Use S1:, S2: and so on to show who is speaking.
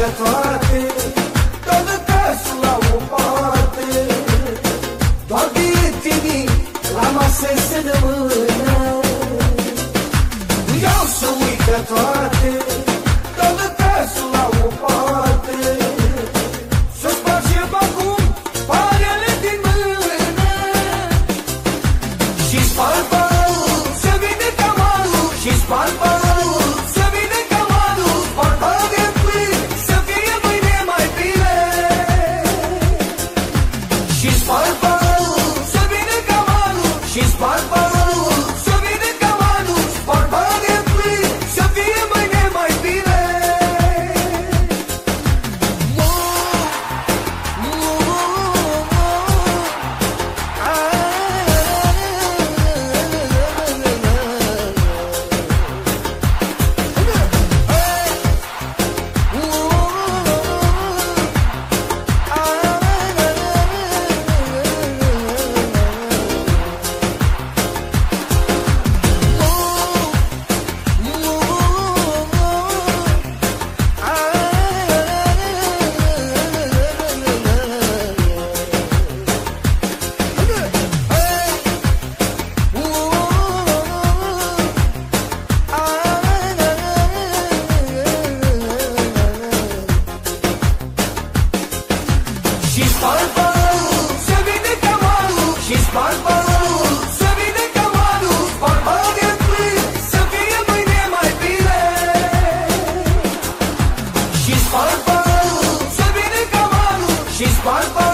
S1: de
S2: toate
S1: Toată casa la o parte. Doar la masă se dă mână. Vreau să uit de she's. She's part